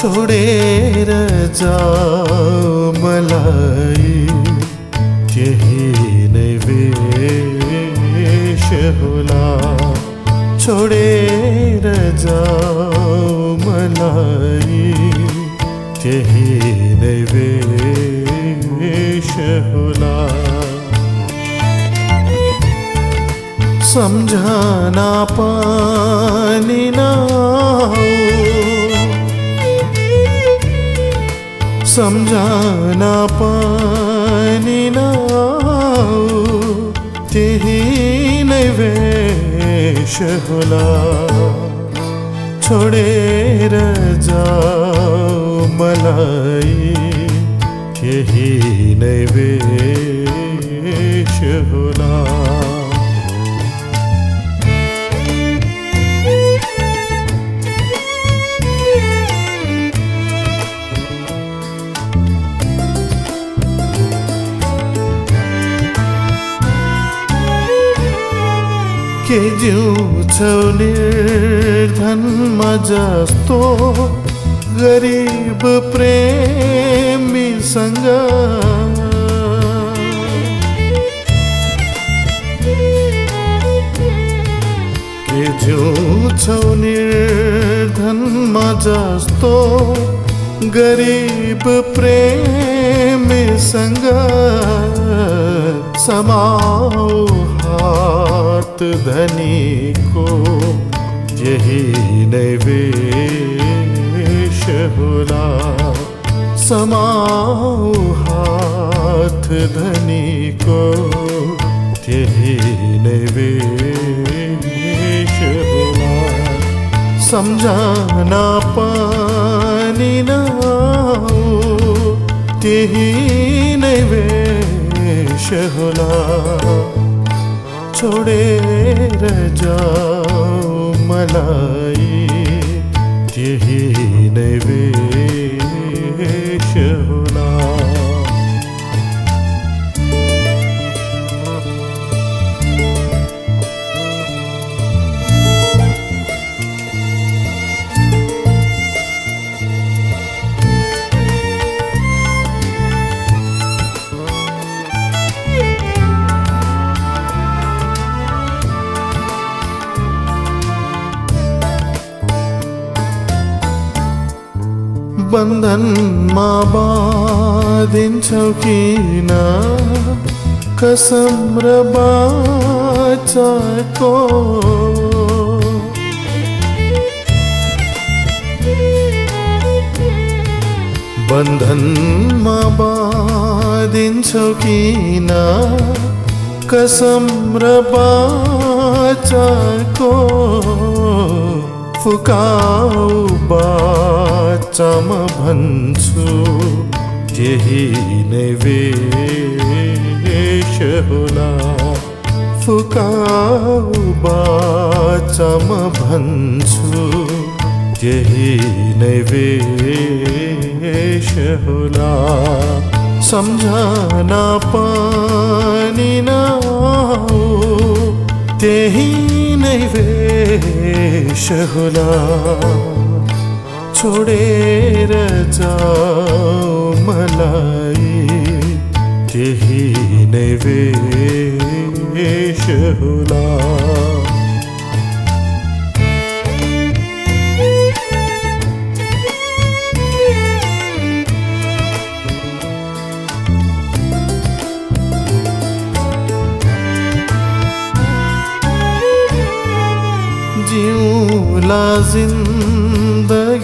छोडेर जाऊ मलाई। त्यही नै वेश होला। छोडेर जाऊ मलाई। त्यही नै वेश होला। सम्झना पनि सम्झना पनि नआऊ त्यही नै वेश होला। छोडेर जाऊ मलाई त्यही नै वेश होला। के जिउँछौ निर्धनमा जस्तो गरिब प्रेमीसँग के जिउँछौ निर्धनमा जस्तो गरिब प्रेमीसँग नाथ धनी को, यही नैवेश होला। समाओ हाथ धनी को, यही नैवेश होला। समझाना पानी ना त्यही नैवेश होला। छोडेर जाऊ मलाई त्यही नै बन्धनमा बाँधिन्छौ किन कसम र बाचाको बन्धनमा बाँधिन्छौ किन कसम र बाचाको फुकाऊ भन्छु त्यही नै वेश होला फुकाऊ बाचाम भन्छु त्यही नै वेश होला। सम्झना पनि नआऊ त्यही नै वेश होला छोडेर जाऊ मलाई त्यही नै वेश होला जिउला जिन्दगी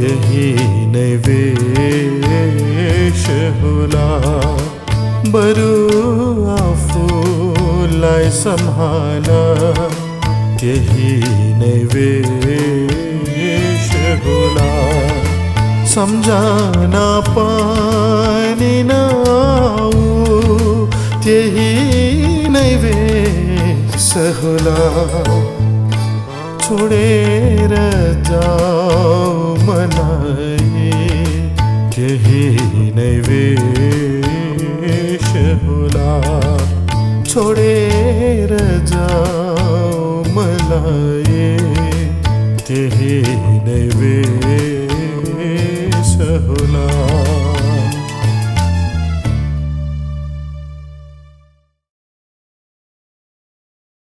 यही नै वेश होला। बरु आफूलाई सम्हाल। यही नै वेश होला। सम्झना पनि नआऊ। त्यही नै वेश होला। छोडेर जाऊ। मलाई त्यही नै वेश होला। छोडेर जाऊ मलाई त्यही नै वेश होला।